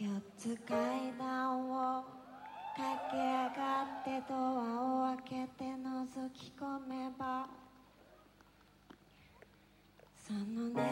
四つ階段を駆け上がってドアを開けて覗き込めばその眠